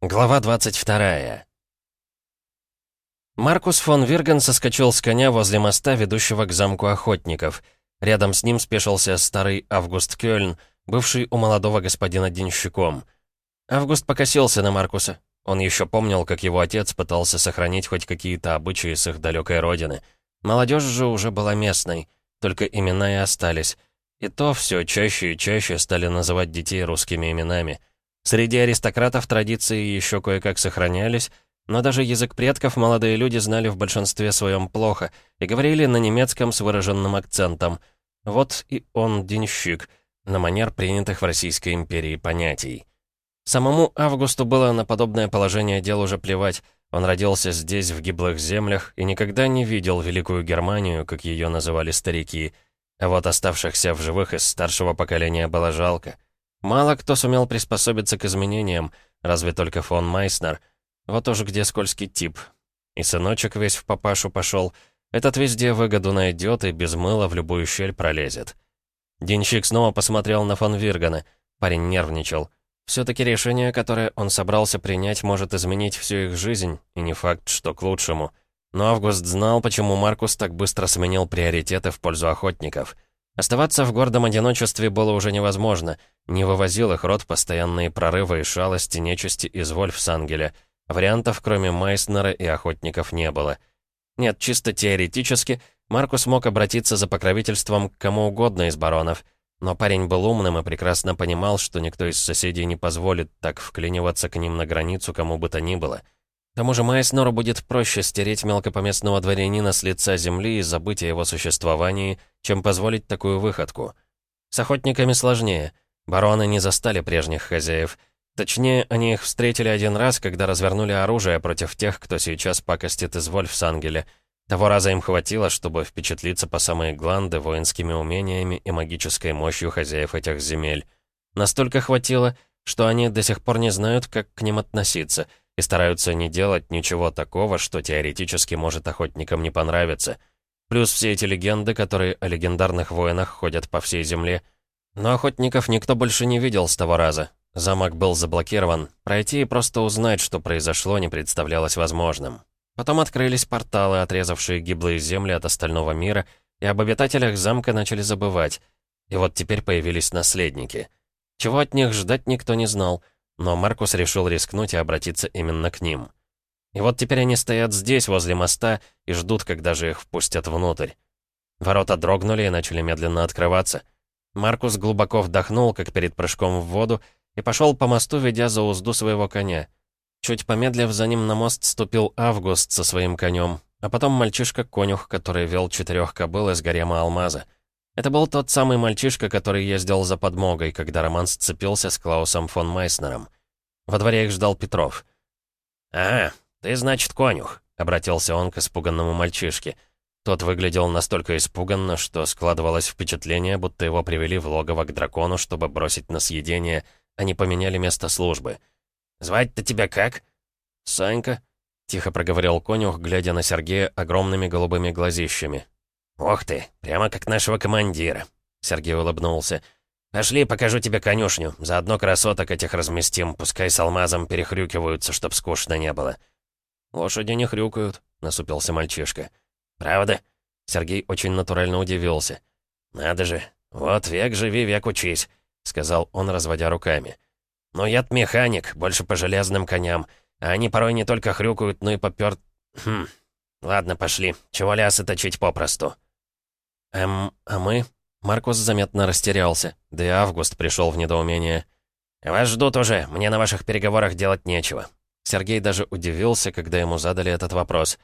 Глава 22 Маркус фон Вирген соскочил с коня возле моста, ведущего к замку охотников. Рядом с ним спешился старый Август Кёльн, бывший у молодого господина денщиком. Август покосился на Маркуса. Он еще помнил, как его отец пытался сохранить хоть какие-то обычаи с их далекой родины. Молодежь же уже была местной, только имена и остались. И то все чаще и чаще стали называть детей русскими именами. Среди аристократов традиции еще кое-как сохранялись, но даже язык предков молодые люди знали в большинстве своем плохо и говорили на немецком с выраженным акцентом. Вот и он денщик, на манер принятых в Российской империи понятий. Самому Августу было на подобное положение дел уже плевать. Он родился здесь, в гиблых землях, и никогда не видел Великую Германию, как ее называли старики. А вот оставшихся в живых из старшего поколения было жалко. Мало кто сумел приспособиться к изменениям, разве только фон Майснер. Вот уж где скользкий тип. И сыночек весь в папашу пошел. Этот везде выгоду найдет и без мыла в любую щель пролезет. Денщик снова посмотрел на фон Виргана. Парень нервничал. Все-таки решение, которое он собрался принять, может изменить всю их жизнь, и не факт, что к лучшему. Но Август знал, почему Маркус так быстро сменил приоритеты в пользу охотников — Оставаться в гордом одиночестве было уже невозможно. Не вывозил их рот постоянные прорывы и шалости нечисти из Вольфсангеля. Вариантов, кроме Майснера и охотников, не было. Нет, чисто теоретически, Маркус мог обратиться за покровительством к кому угодно из баронов. Но парень был умным и прекрасно понимал, что никто из соседей не позволит так вклиниваться к ним на границу кому бы то ни было. К тому же Майснору будет проще стереть мелкопоместного дворянина с лица земли и забыть о его существовании, чем позволить такую выходку. С охотниками сложнее. Бароны не застали прежних хозяев. Точнее, они их встретили один раз, когда развернули оружие против тех, кто сейчас пакостит из Вольфсангеля. Того раза им хватило, чтобы впечатлиться по самые гланды воинскими умениями и магической мощью хозяев этих земель. Настолько хватило, что они до сих пор не знают, как к ним относиться — и стараются не делать ничего такого, что теоретически может охотникам не понравиться. Плюс все эти легенды, которые о легендарных воинах ходят по всей земле. Но охотников никто больше не видел с того раза. Замок был заблокирован. Пройти и просто узнать, что произошло, не представлялось возможным. Потом открылись порталы, отрезавшие гиблые земли от остального мира, и об обитателях замка начали забывать. И вот теперь появились наследники. Чего от них ждать никто не знал — но Маркус решил рискнуть и обратиться именно к ним. И вот теперь они стоят здесь, возле моста, и ждут, когда же их впустят внутрь. Ворота дрогнули и начали медленно открываться. Маркус глубоко вдохнул, как перед прыжком в воду, и пошел по мосту, ведя за узду своего коня. Чуть помедлив, за ним на мост ступил Август со своим конем, а потом мальчишка-конюх, который вел четырех кобыл из гарема алмаза. Это был тот самый мальчишка, который ездил за подмогой, когда Роман сцепился с Клаусом фон Майснером. Во дворе их ждал Петров. «А, ты, значит, конюх», — обратился он к испуганному мальчишке. Тот выглядел настолько испуганно, что складывалось впечатление, будто его привели в логово к дракону, чтобы бросить на съедение, а не поменяли место службы. «Звать-то тебя как?» «Санька», — тихо проговорил конюх, глядя на Сергея огромными голубыми глазищами. «Ух ты, прямо как нашего командира», — Сергей улыбнулся. «Пошли, покажу тебе конюшню. Заодно красоток этих разместим, пускай с алмазом перехрюкиваются, чтоб скучно не было». «Лошади не хрюкают», — насупился мальчишка. «Правда?» Сергей очень натурально удивился. «Надо же, вот век живи, век учись», — сказал он, разводя руками. «Но я-то механик, больше по железным коням, а они порой не только хрюкают, но и попёр... Хм, ладно, пошли, чего лясы точить попросту». «Эм, а мы?» Маркус заметно растерялся, да и Август пришел в недоумение. «Вас ждут уже, мне на ваших переговорах делать нечего». Сергей даже удивился, когда ему задали этот вопрос.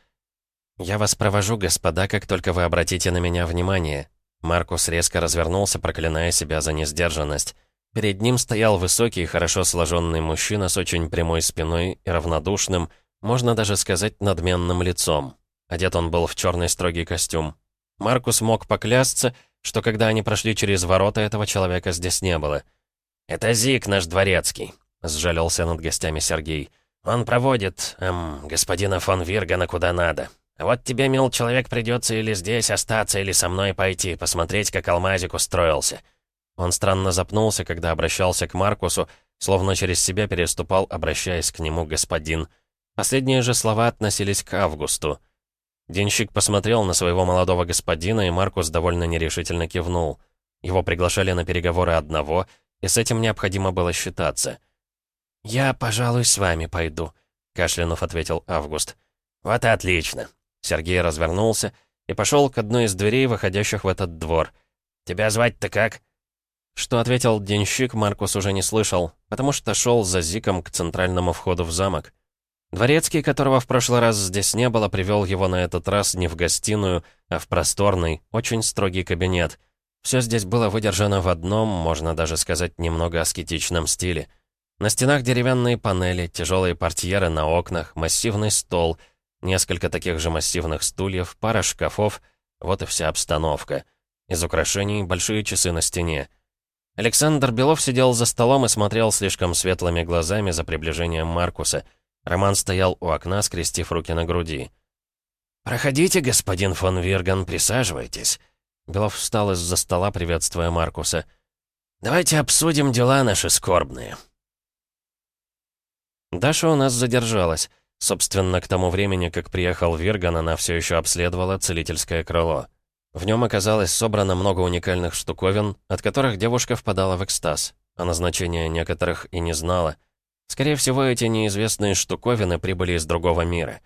«Я вас провожу, господа, как только вы обратите на меня внимание». Маркус резко развернулся, проклиная себя за несдержанность. Перед ним стоял высокий, хорошо сложенный мужчина с очень прямой спиной и равнодушным, можно даже сказать, надменным лицом. Одет он был в черный строгий костюм. Маркус мог поклясться, что когда они прошли через ворота, этого человека здесь не было. «Это Зик, наш дворецкий», — сжалился над гостями Сергей. «Он проводит, эм, господина фон Виргана куда надо. Вот тебе, мил человек, придется или здесь остаться, или со мной пойти, посмотреть, как алмазик устроился». Он странно запнулся, когда обращался к Маркусу, словно через себя переступал, обращаясь к нему господин. Последние же слова относились к Августу. Денщик посмотрел на своего молодого господина, и Маркус довольно нерешительно кивнул. Его приглашали на переговоры одного, и с этим необходимо было считаться. «Я, пожалуй, с вами пойду», — кашлянув ответил Август. «Вот и отлично». Сергей развернулся и пошел к одной из дверей, выходящих в этот двор. «Тебя звать-то как?» Что ответил денщик, Маркус уже не слышал, потому что шел за Зиком к центральному входу в замок. Дворецкий, которого в прошлый раз здесь не было, привел его на этот раз не в гостиную, а в просторный, очень строгий кабинет. Все здесь было выдержано в одном, можно даже сказать, немного аскетичном стиле. На стенах деревянные панели, тяжелые портьеры на окнах, массивный стол, несколько таких же массивных стульев, пара шкафов, вот и вся обстановка. Из украшений большие часы на стене. Александр Белов сидел за столом и смотрел слишком светлыми глазами за приближением Маркуса — Роман стоял у окна, скрестив руки на груди. «Проходите, господин фон Вирган, присаживайтесь». Белов встал из-за стола, приветствуя Маркуса. «Давайте обсудим дела наши скорбные». Даша у нас задержалась. Собственно, к тому времени, как приехал Вирган, она все еще обследовала целительское крыло. В нем оказалось собрано много уникальных штуковин, от которых девушка впадала в экстаз, а назначения некоторых и не знала — Скорее всего, эти неизвестные штуковины прибыли из другого мира.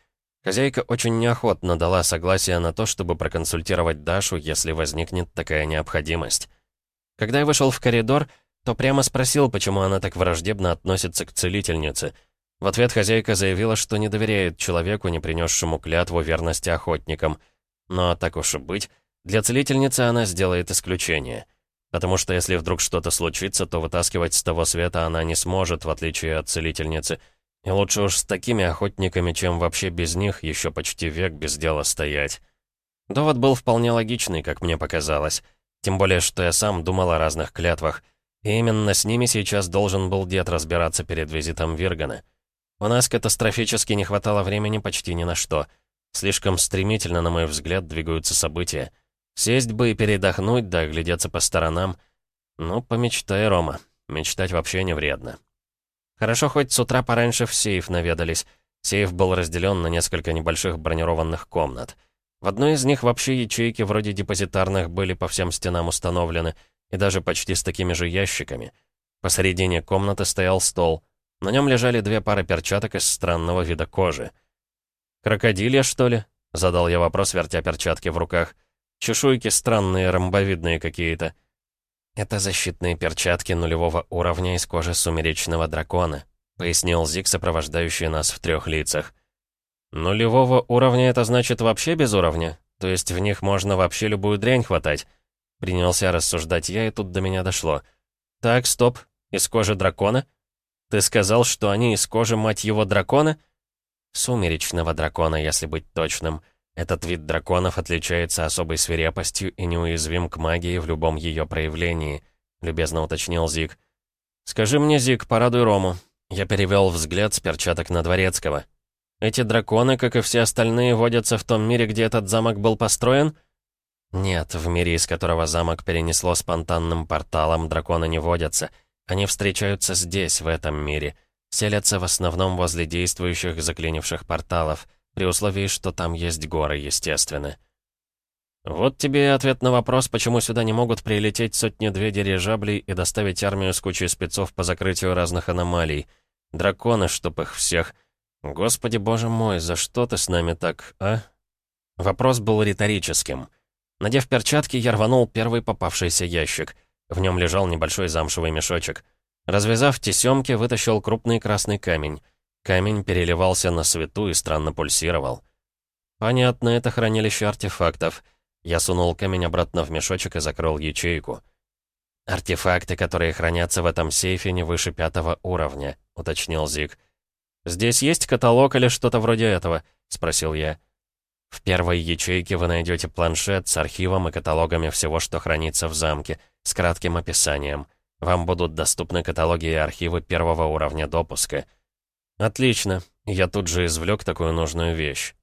Хозяйка очень неохотно дала согласие на то, чтобы проконсультировать Дашу, если возникнет такая необходимость. Когда я вышел в коридор, то прямо спросил, почему она так враждебно относится к целительнице. В ответ хозяйка заявила, что не доверяет человеку, не принесшему клятву верности охотникам. Но так уж и быть, для целительницы она сделает исключение — Потому что если вдруг что-то случится, то вытаскивать с того света она не сможет, в отличие от целительницы. И лучше уж с такими охотниками, чем вообще без них, еще почти век без дела стоять. Довод был вполне логичный, как мне показалось. Тем более, что я сам думал о разных клятвах. И именно с ними сейчас должен был дед разбираться перед визитом Виргана. У нас катастрофически не хватало времени почти ни на что. Слишком стремительно, на мой взгляд, двигаются события. Сесть бы и передохнуть, да глядеться по сторонам. Ну, помечтай, Рома. Мечтать вообще не вредно. Хорошо, хоть с утра пораньше в сейф наведались. Сейф был разделен на несколько небольших бронированных комнат. В одной из них вообще ячейки вроде депозитарных были по всем стенам установлены, и даже почти с такими же ящиками. Посередине комнаты стоял стол. На нем лежали две пары перчаток из странного вида кожи. «Крокодилья, что ли?» — задал я вопрос, вертя перчатки в руках — Чешуйки странные, ромбовидные какие-то. Это защитные перчатки нулевого уровня из кожи сумеречного дракона, пояснил Зик, сопровождающий нас в трех лицах. Нулевого уровня это значит вообще без уровня? То есть в них можно вообще любую дрянь хватать? Принялся рассуждать я, и тут до меня дошло. Так, стоп, из кожи дракона? Ты сказал, что они из кожи, мать его, дракона? Сумеречного дракона, если быть точным. Этот вид драконов отличается особой свирепостью и неуязвим к магии в любом ее проявлении», — любезно уточнил Зик. «Скажи мне, Зик, порадуй Рому». Я перевел взгляд с перчаток на Дворецкого. «Эти драконы, как и все остальные, водятся в том мире, где этот замок был построен?» «Нет, в мире, из которого замок перенесло спонтанным порталом, драконы не водятся. Они встречаются здесь, в этом мире. Селятся в основном возле действующих заклинивших порталов» при условии, что там есть горы, естественно. Вот тебе и ответ на вопрос, почему сюда не могут прилететь сотни-две дирижаблей и доставить армию с кучей спецов по закрытию разных аномалий. Драконы, чтоб их всех. Господи боже мой, за что ты с нами так, а? Вопрос был риторическим. Надев перчатки, я рванул первый попавшийся ящик. В нем лежал небольшой замшевый мешочек. Развязав тесемки, вытащил крупный красный камень. Камень переливался на свету и странно пульсировал. Понятно, это хранилище артефактов. Я сунул камень обратно в мешочек и закрыл ячейку. «Артефакты, которые хранятся в этом сейфе, не выше пятого уровня», — уточнил Зиг. «Здесь есть каталог или что-то вроде этого?» — спросил я. «В первой ячейке вы найдете планшет с архивом и каталогами всего, что хранится в замке, с кратким описанием. Вам будут доступны каталоги и архивы первого уровня допуска». «Отлично». Я тут же извлек такую нужную вещь.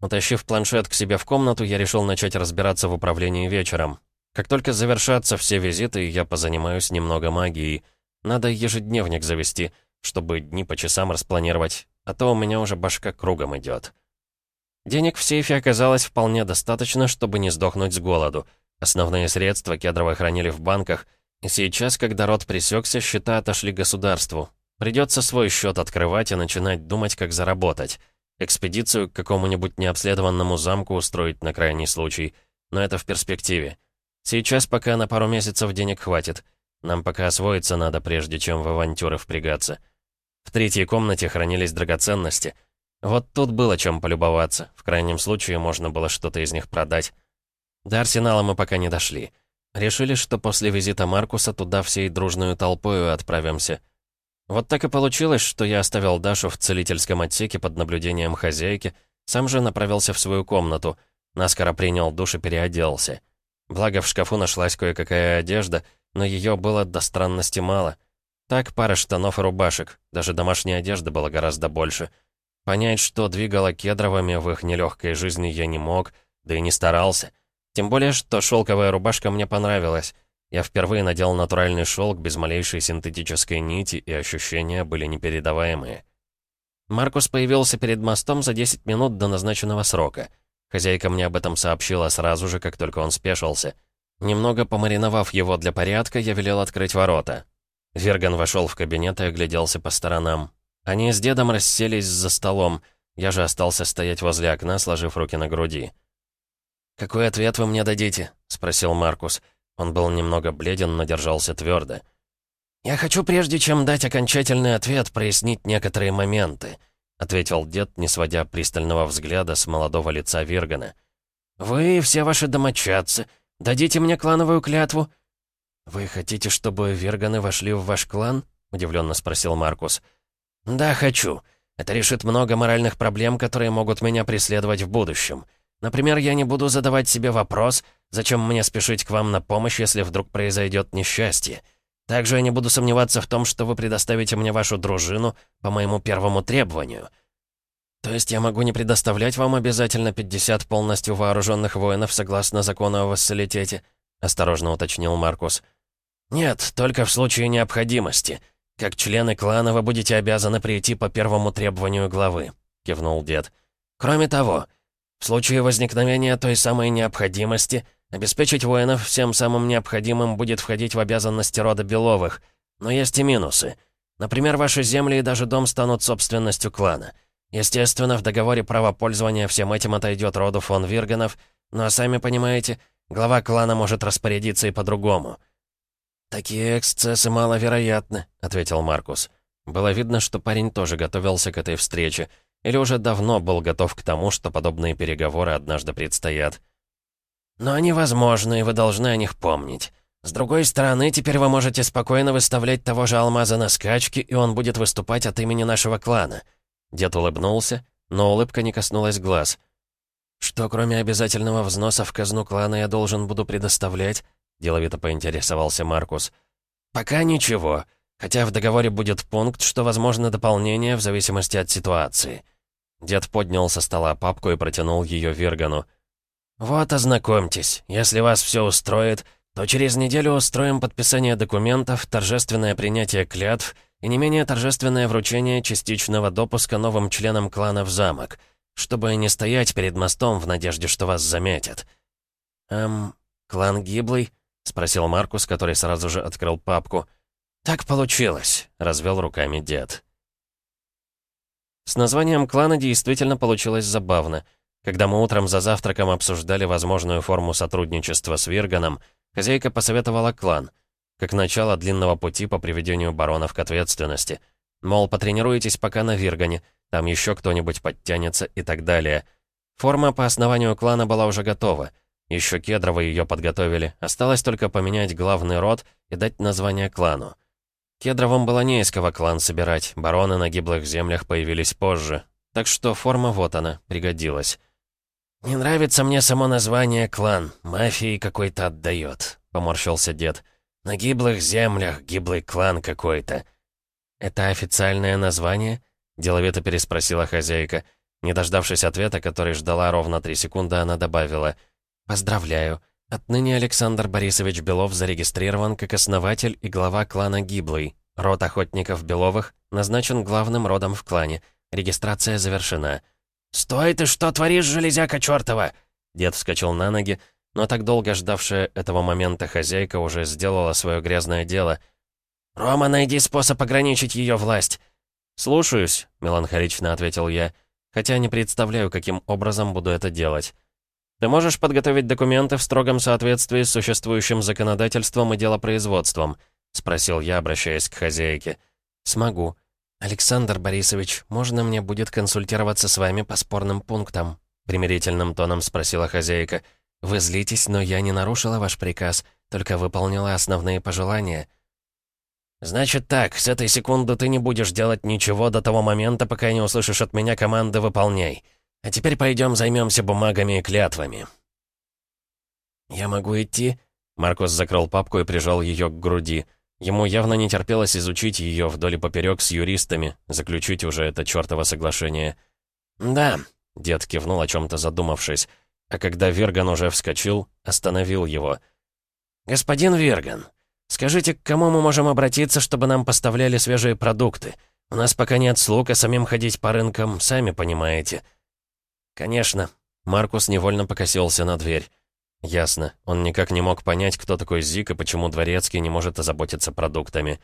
Утащив планшет к себе в комнату, я решил начать разбираться в управлении вечером. Как только завершатся все визиты, я позанимаюсь немного магией. Надо ежедневник завести, чтобы дни по часам распланировать, а то у меня уже башка кругом идет. Денег в сейфе оказалось вполне достаточно, чтобы не сдохнуть с голоду. Основные средства Кедровой хранили в банках, и сейчас, когда род пресекся, счета отошли государству. Придется свой счет открывать и начинать думать, как заработать. Экспедицию к какому-нибудь необследованному замку устроить на крайний случай. Но это в перспективе. Сейчас пока на пару месяцев денег хватит. Нам пока освоиться надо, прежде чем в авантюры впрягаться. В третьей комнате хранились драгоценности. Вот тут было чем полюбоваться. В крайнем случае можно было что-то из них продать. До арсенала мы пока не дошли. Решили, что после визита Маркуса туда всей дружную толпою отправимся. Вот так и получилось, что я оставил Дашу в целительском отсеке под наблюдением хозяйки, сам же направился в свою комнату, наскоро принял душ и переоделся. Благо, в шкафу нашлась кое-какая одежда, но ее было до странности мало. Так, пара штанов и рубашек, даже домашней одежды было гораздо больше. Понять, что двигало кедровыми в их нелегкой жизни я не мог, да и не старался. Тем более, что шелковая рубашка мне понравилась. Я впервые надел натуральный шелк без малейшей синтетической нити, и ощущения были непередаваемые. Маркус появился перед мостом за 10 минут до назначенного срока. Хозяйка мне об этом сообщила сразу же, как только он спешился. Немного помариновав его для порядка, я велел открыть ворота. Верган вошел в кабинет и огляделся по сторонам. Они с дедом расселись за столом. Я же остался стоять возле окна, сложив руки на груди. «Какой ответ вы мне дадите?» — спросил Маркус. Он был немного бледен, но держался твердо. «Я хочу, прежде чем дать окончательный ответ, прояснить некоторые моменты», — ответил дед, не сводя пристального взгляда с молодого лица Виргана. «Вы все ваши домочадцы дадите мне клановую клятву?» «Вы хотите, чтобы Вирганы вошли в ваш клан?» — удивленно спросил Маркус. «Да, хочу. Это решит много моральных проблем, которые могут меня преследовать в будущем. Например, я не буду задавать себе вопрос, зачем мне спешить к вам на помощь, если вдруг произойдет несчастье. Также я не буду сомневаться в том, что вы предоставите мне вашу дружину по моему первому требованию. То есть я могу не предоставлять вам обязательно 50 полностью вооруженных воинов согласно закону о вассалитете?» — осторожно уточнил Маркус. «Нет, только в случае необходимости. Как члены клана вы будете обязаны прийти по первому требованию главы», — кивнул дед. «Кроме того, в случае возникновения той самой необходимости, обеспечить воинов всем самым необходимым будет входить в обязанности рода Беловых. Но есть и минусы. Например, ваши земли и даже дом станут собственностью клана. Естественно, в договоре право пользования всем этим отойдет роду фон Вирганов, но сами понимаете, глава клана может распорядиться и по-другому. «Такие эксцессы маловероятны», — ответил Маркус. Было видно, что парень тоже готовился к этой встрече, или уже давно был готов к тому, что подобные переговоры однажды предстоят. «Но они возможны, и вы должны о них помнить. С другой стороны, теперь вы можете спокойно выставлять того же Алмаза на скачки, и он будет выступать от имени нашего клана». Дед улыбнулся, но улыбка не коснулась глаз. «Что, кроме обязательного взноса в казну клана, я должен буду предоставлять?» — деловито поинтересовался Маркус. «Пока ничего, хотя в договоре будет пункт, что возможно дополнение в зависимости от ситуации». Дед поднял со стола папку и протянул ее Виргану. «Вот, ознакомьтесь. Если вас все устроит, то через неделю устроим подписание документов, торжественное принятие клятв и не менее торжественное вручение частичного допуска новым членам клана в замок, чтобы не стоять перед мостом в надежде, что вас заметят». «Эм, клан Гиблый?» — спросил Маркус, который сразу же открыл папку. «Так получилось», — развел руками дед. С названием клана действительно получилось забавно. Когда мы утром за завтраком обсуждали возможную форму сотрудничества с Вирганом, хозяйка посоветовала клан, как начало длинного пути по приведению баронов к ответственности. Мол, потренируйтесь пока на Виргане, там еще кто-нибудь подтянется и так далее. Форма по основанию клана была уже готова. Еще Кедровы ее подготовили, осталось только поменять главный род и дать название клану. Кедровым было не из кого клан собирать, бароны на гиблых землях появились позже. Так что форма вот она, пригодилась. «Не нравится мне само название «клан», мафии какой-то отдает», — поморщился дед. «На гиблых землях гиблый клан какой-то». «Это официальное название?» — деловито переспросила хозяйка. Не дождавшись ответа, который ждала ровно три секунды, она добавила. «Поздравляю. Отныне Александр Борисович Белов зарегистрирован как основатель и глава клана Гиблый. Род охотников Беловых назначен главным родом в клане. Регистрация завершена». «Стой ты, что творишь, железяка чертова?» Дед вскочил на ноги, но так долго ждавшая этого момента хозяйка уже сделала свое грязное дело. «Рома, найди способ ограничить ее власть!» «Слушаюсь», — меланхолично ответил я, хотя не представляю, каким образом буду это делать. «Ты можешь подготовить документы в строгом соответствии с существующим законодательством и делопроизводством?» — спросил я, обращаясь к хозяйке. «Смогу. Александр Борисович, можно мне будет консультироваться с вами по спорным пунктам?» — примирительным тоном спросила хозяйка. «Вы злитесь, но я не нарушила ваш приказ, только выполнила основные пожелания». «Значит так, с этой секунды ты не будешь делать ничего до того момента, пока не услышишь от меня команды «выполняй». А теперь пойдем займемся бумагами и клятвами». «Я могу идти?» Маркус закрыл папку и прижал ее к груди. Ему явно не терпелось изучить ее вдоль и поперек с юристами, заключить уже это чертово соглашение. «Да», — дед кивнул о чем-то задумавшись, а когда Верган уже вскочил, остановил его. «Господин Верган, скажите, к кому мы можем обратиться, чтобы нам поставляли свежие продукты? У нас пока нет слуг, а самим ходить по рынкам, сами понимаете». «Конечно». Маркус невольно покосился на дверь. Ясно. Он никак не мог понять, кто такой Зик и почему Дворецкий не может озаботиться продуктами.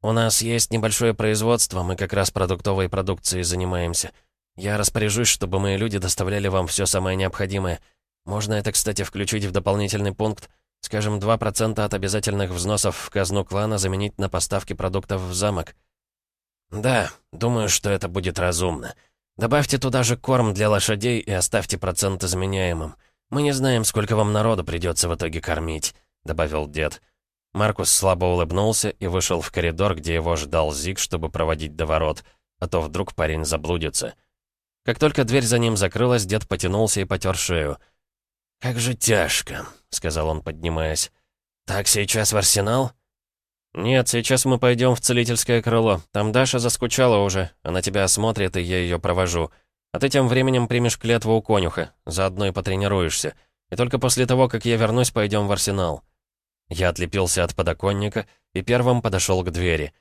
«У нас есть небольшое производство, мы как раз продуктовой продукцией занимаемся. Я распоряжусь, чтобы мои люди доставляли вам все самое необходимое. Можно это, кстати, включить в дополнительный пункт. Скажем, 2% от обязательных взносов в казну клана заменить на поставки продуктов в замок». «Да, думаю, что это будет разумно. Добавьте туда же корм для лошадей и оставьте процент изменяемым. Мы не знаем, сколько вам народу придется в итоге кормить», — добавил дед. Маркус слабо улыбнулся и вышел в коридор, где его ждал Зиг, чтобы проводить до ворот, а то вдруг парень заблудится. Как только дверь за ним закрылась, дед потянулся и потер шею. «Как же тяжко», — сказал он, поднимаясь. «Так, сейчас в арсенал?» «Нет, сейчас мы пойдем в целительское крыло. Там Даша заскучала уже. Она тебя осмотрит, и я ее провожу. А ты тем временем примешь клятву у конюха. Заодно и потренируешься. И только после того, как я вернусь, пойдем в арсенал». Я отлепился от подоконника и первым подошел к двери.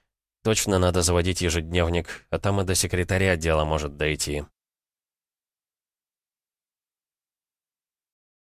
Точно надо заводить ежедневник, а там и до секретаря дело может дойти.